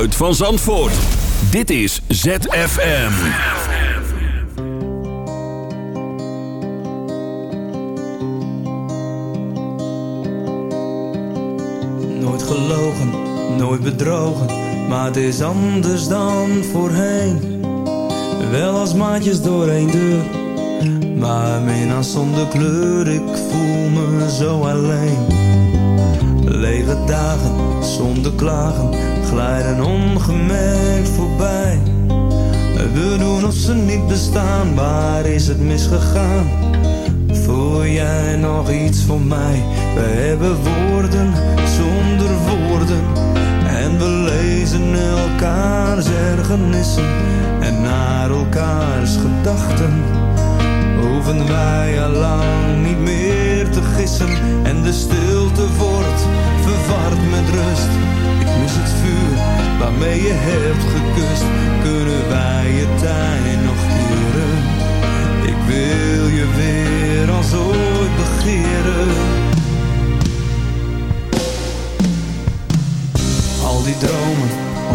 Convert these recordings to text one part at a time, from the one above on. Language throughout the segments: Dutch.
Van Zandvoort. Dit is ZFM. Nooit gelogen, nooit bedrogen, maar het is anders dan voorheen. Wel als maatjes door één deur, maar minnaar zonder kleur, ik voel me zo alleen. Lege dagen, zonder klagen, glijden ongemerkt voorbij. We doen of ze niet bestaan, waar is het misgegaan? Voel jij nog iets van mij? We hebben woorden zonder woorden. En we lezen elkaars ergernissen en naar elkaars gedachten. Hoeven wij al lang niet meer en de stilte wordt verward met rust. Ik mis het vuur waarmee je hebt gekust. Kunnen wij je tijd nog keren? Ik wil je weer als ooit begeren. Al die dromen,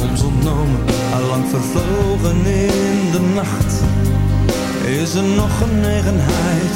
ons ontnomen, allang vervlogen in de nacht. Is er nog genegenheid?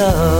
love.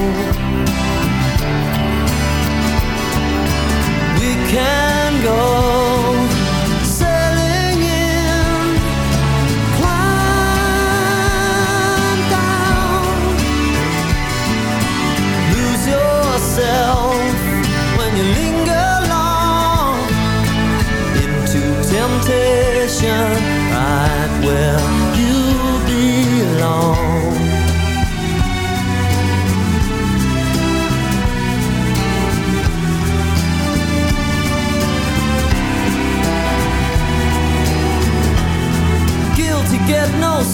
can go. when you linger long into temptation right where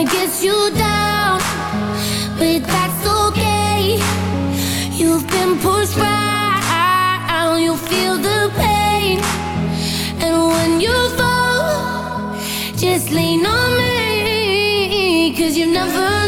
it gets you down, but that's okay. You've been pushed right, you feel the pain, and when you fall, just lean on me, cause you never.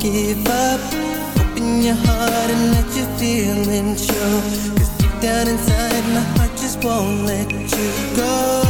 give up. Open your heart and let your feelings show. Cause deep down inside, my heart just won't let you go.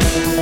Thank.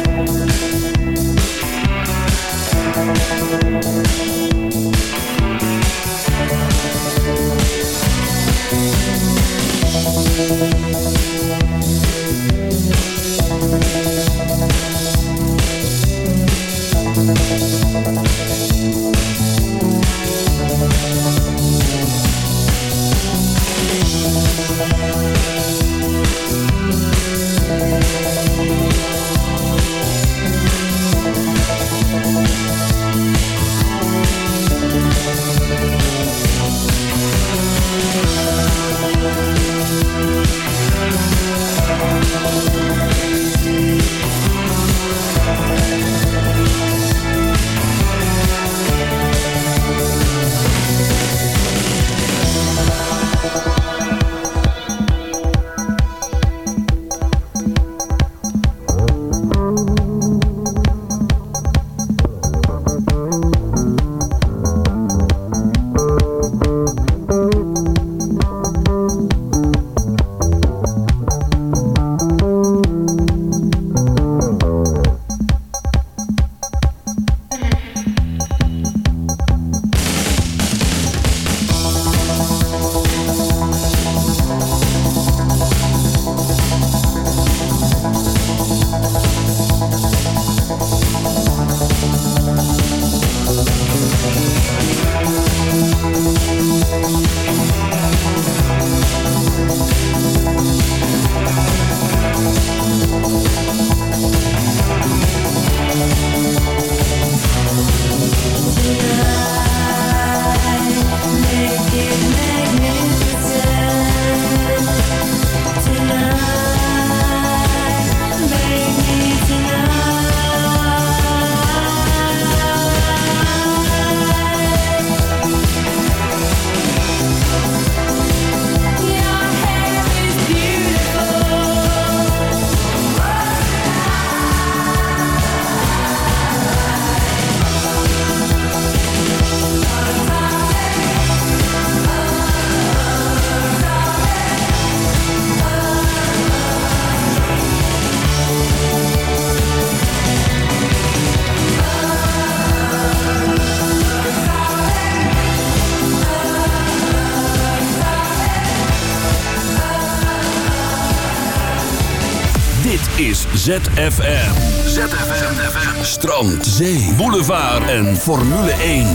Is ZFM. ZFM. Strand, zee, boulevard en Formule 1.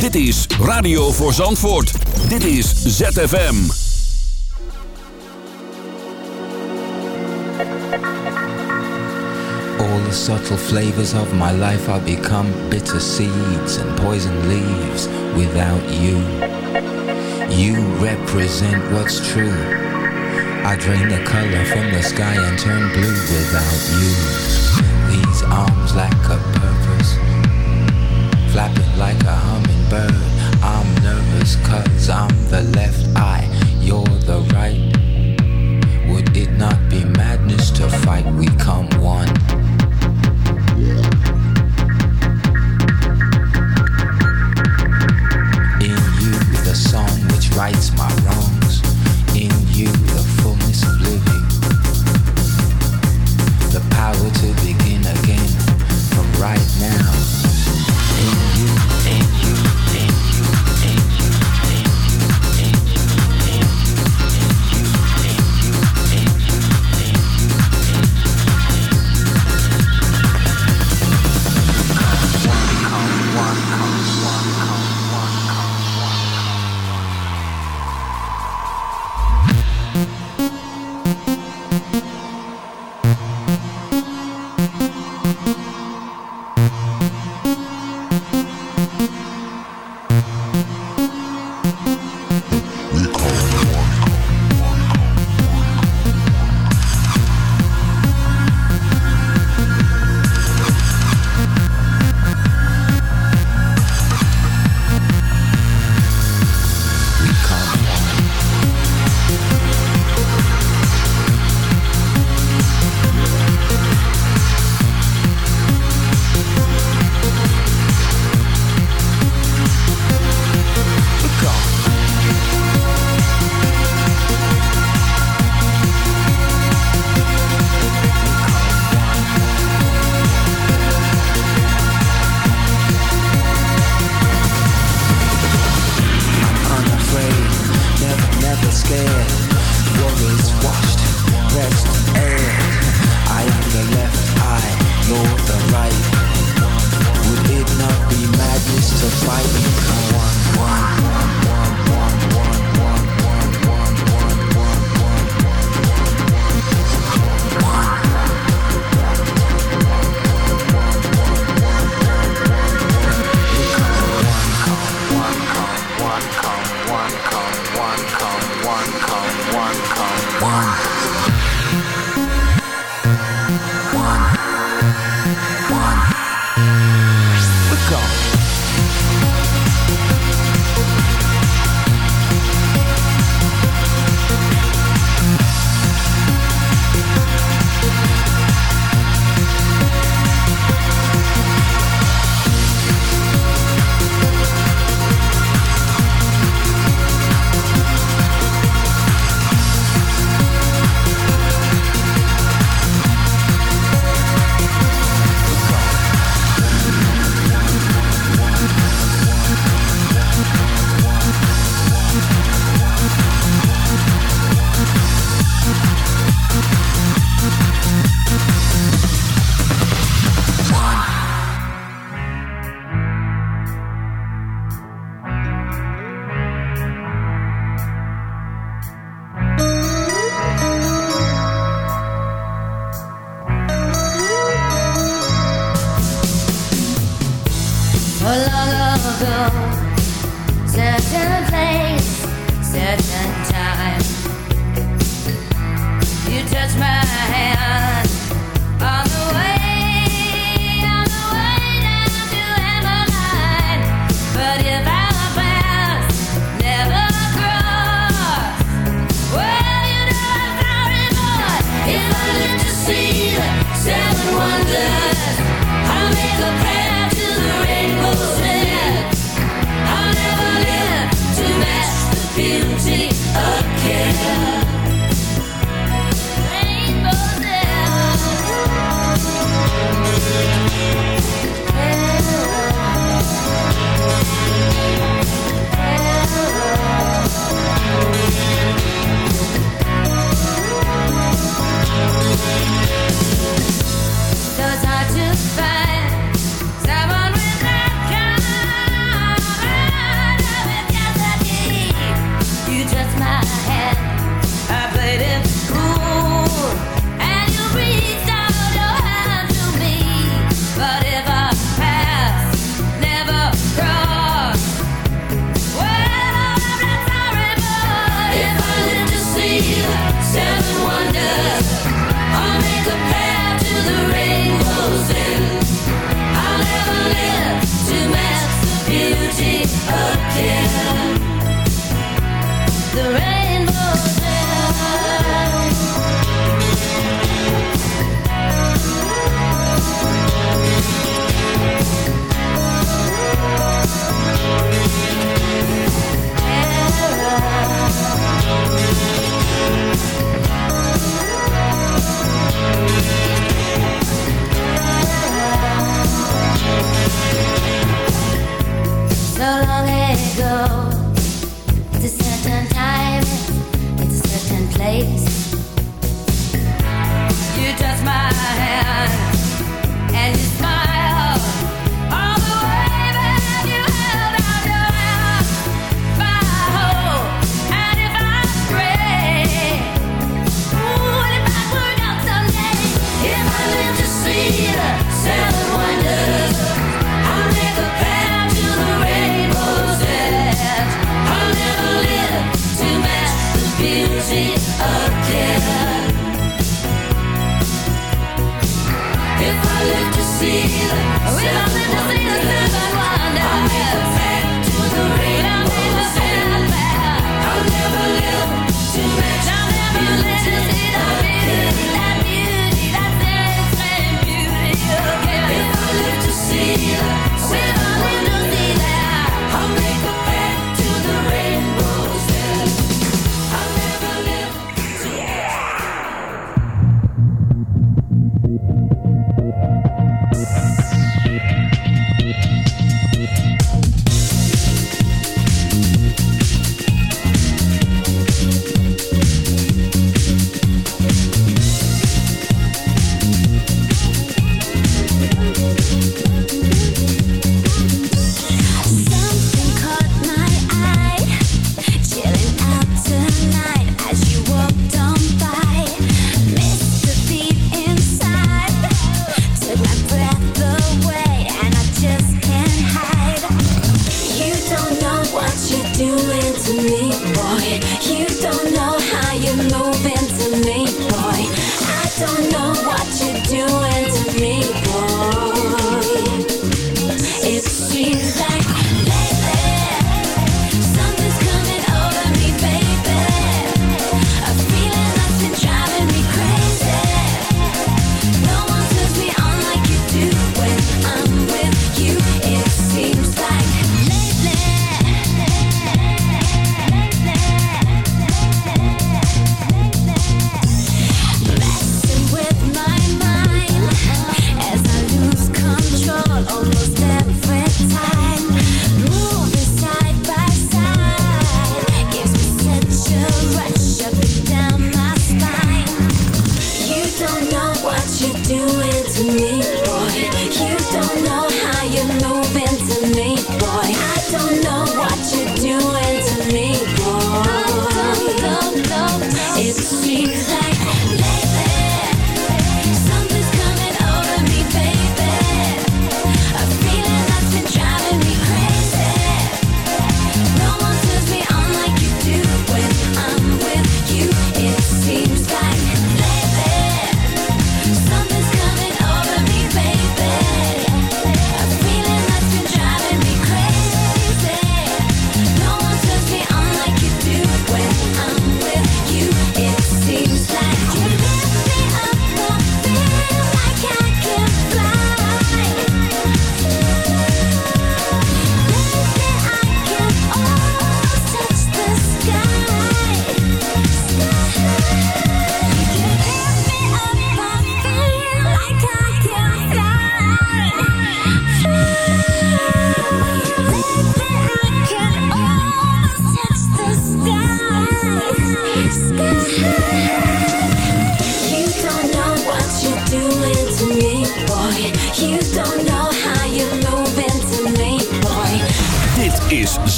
Dit is Radio voor Zandvoort. Dit is ZFM. All the subtle flavors of my life are become bitter seeds and poison leaves without you. You represent what's true. I drain the color from the sky and turn blue without you. These arms lack a purpose, flapping like a hummingbird. I'm nervous cause I'm the left eye, you're the right. Would it not be madness to fight? We come one.